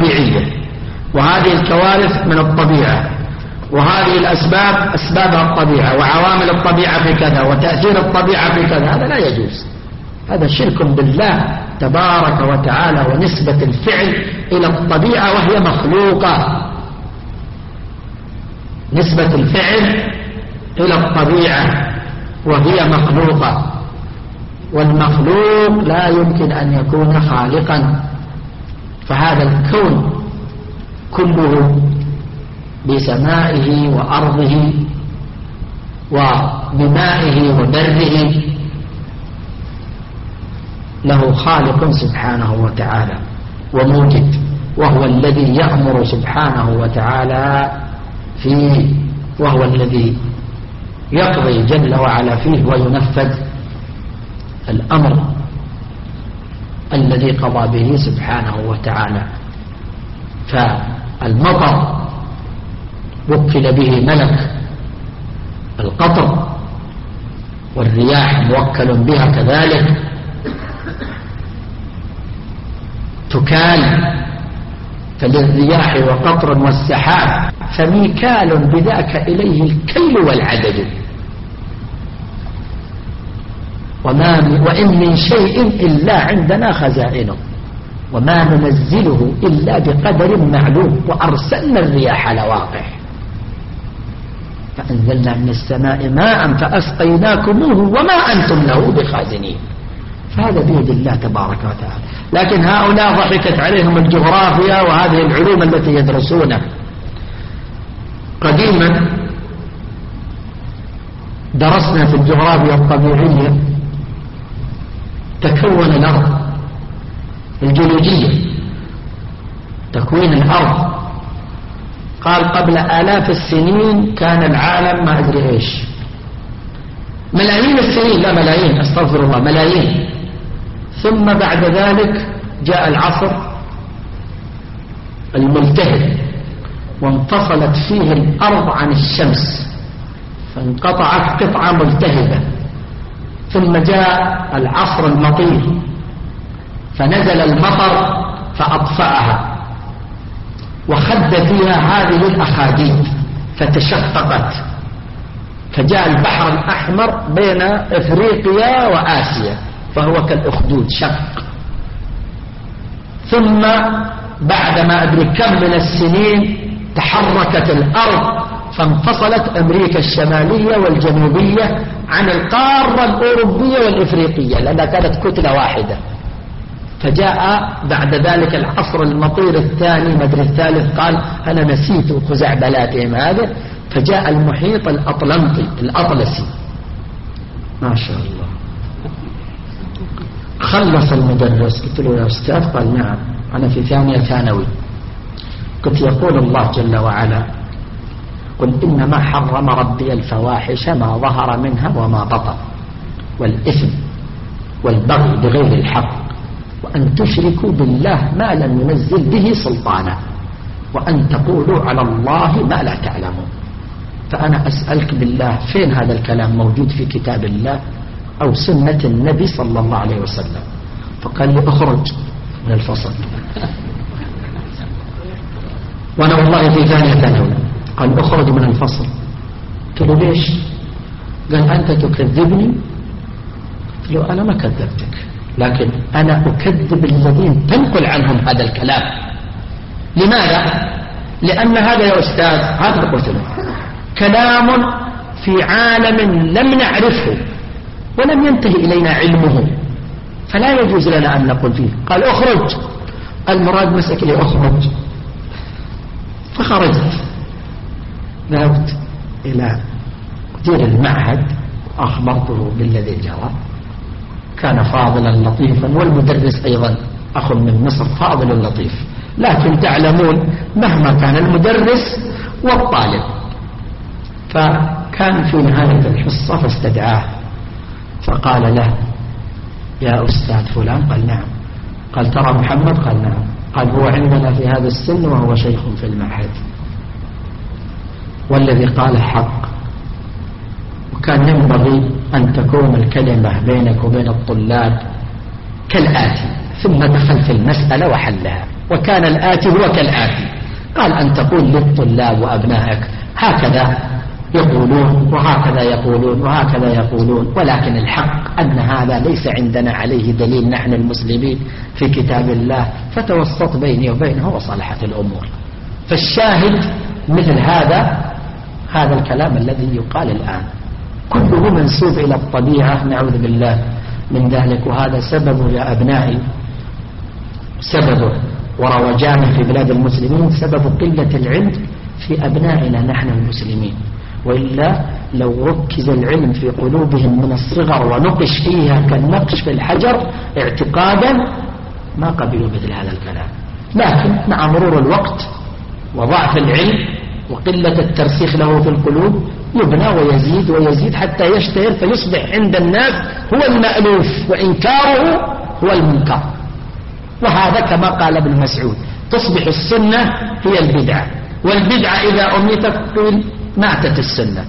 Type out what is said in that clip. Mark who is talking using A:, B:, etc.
A: طبيعية وهذه الكوارث من الطبيعة. وهذه الأسباب أسبابها الطبيعة. وعوامل الطبيعة في كذا وتأثير الطبيعة في كذا. هذا لا يجوز. هذا شرك بالله تبارك وتعالى ونسبة الفعل إلى الطبيعة وهي مخلوقة. نسبة الفعل إلى الطبيعة وهي مخلوقة. والمخلوق لا يمكن أن يكون خالقا. فهذا الكون كله بسمائه وأرضه وبمائه وبره له خالق سبحانه وتعالى وموجد وهو الذي يأمر سبحانه وتعالى فيه وهو الذي يقضي جل وعلا فيه وينفذ الأمر. الذي قضى به سبحانه وتعالى. فالمطر وكل به ملك. القطر والرياح موكل بها كذلك. تكال فللرياح وقطر والسحاب. فميكال بذاك إليه الكيل والعدد. وما وإن من شيء إلا عندنا خزائنه. وما ننزله إلا بقدر معلوم. وأرسلنا الرياح لواقح فأنزلنا من السماء ماء فأسقيناكموه وما أنتم له بخازنين. فهذا بيد الله تبارك وتعالى. لكن هؤلاء ضحكت عليهم الجغرافيا وهذه العلوم التي يدرسونها. قديما درسنا في الجغرافيا الطبيعية تكون الأرض الجيولوجية تكوين الأرض. قال قبل آلاف السنين كان العالم ما أدري إيش. ملايين السنين لا ملايين أستغفر الله ملايين. ثم بعد ذلك جاء العصر الملتهب وانفصلت فيه الأرض عن الشمس فانقطعت قطعة ملتهبة. ثم جاء العصر المطير. فنزل المطر فأطفأها وخد فيها هذه الأخاديد فتشققت. فجاء البحر الأحمر بين إفريقيا وآسيا فهو كالأخدود شق. ثم بعد ما أدري كم من السنين تحركت الأرض فانفصلت أمريكا الشمالية والجنوبية عن القارة الأوروبية والإفريقية لأنها كانت كتلة واحدة. فجاء بعد ذلك العصر المطير الثاني مدري الثالث قال أنا نسيت خزعبلاتهم هذا. فجاء المحيط الأطلنطي الأطلسي. ما شاء الله. خلص المدرس. قلت له يا أستاذ قال نعم أنا في ثانية ثانوي. قلت يقول الله جل وعلا قل إنما حرم ربي الفواحش ما ظهر منها وما بطن والإثم والبغي بغير الحق وأن تشركوا بالله ما لم ينزل به سلطانا وأن تقولوا على الله ما لا تعلمون فأنا أسألك بالله فين هذا الكلام؟ موجود في كتاب الله أو سنة النبي صلى الله عليه وسلم؟ فقال لي اخرج من الفصل. وأنا والله في ثانية ثانوي. قال اخرج من الفصل. قلت له ليش؟ قال أنت تكذبني؟ قلت له أنا ما كذبتك لكن أنا أكذب الذين تنقل عنهم هذا الكلام. لماذا؟ لأن هذا يا أستاذ هذا قلت له. كلام في عالم لم نعرفه ولم ينتهي إلينا علمه. فلا يجوز لنا أن نقول فيه. قال اخرج. المراد مسك لي اخرج فخرجت. ذهبت إلى مدير المعهد أخبرته بالذي جرى. كان فاضلا لطيفا والمدرس أيضا أخ من مصر فاضل لطيف. لكن تعلمون مهما كان المدرس والطالب. فكان في نهاية الحصة فاستدعاه. فقال له يا أستاذ فلان. قال نعم. قال ترى محمد. قال نعم. قال هو عندنا في هذا السن وهو شيخ في المعهد. والذي قال حق وكان ينبغي أن تكون الكلمة بينك وبين الطلاب كالآتي ثم دخل في المسألة وحلها. وكان الآتي هو كالآتي. قال أن تقول للطلاب وأبنائك هكذا يقولون وهكذا يقولون وهكذا يقولون ولكن الحق أن هذا ليس عندنا عليه دليل نحن المسلمين في كتاب الله. فتوسط بيني وبينه وصلحت الأمور. فالشاهد مثل هذا هذا الكلام الذي يقال الآن. كله منسوب إلى الطبيعة نعوذ بالله من ذلك وهذا سببه يا أبنائي سببه وروجانه في بلاد المسلمين سبب قلة العلم في أبنائنا نحن المسلمين. وإلا لو ركز العلم في قلوبهم من الصغر ونقش فيها كالنقش في الحجر اعتقادا ما قبلوا مثل هذا الكلام. لكن مع مرور الوقت وضعف العلم وقلة الترسيخ له في القلوب يبنى ويزيد ويزيد حتى يشتهر فيصبح عند الناس هو المألوف وإنكاره هو المنكر. وهذا كما قال ابن مسعود تصبح السنة هي البدعة والبدعة إذا أميتت ماتت السنة.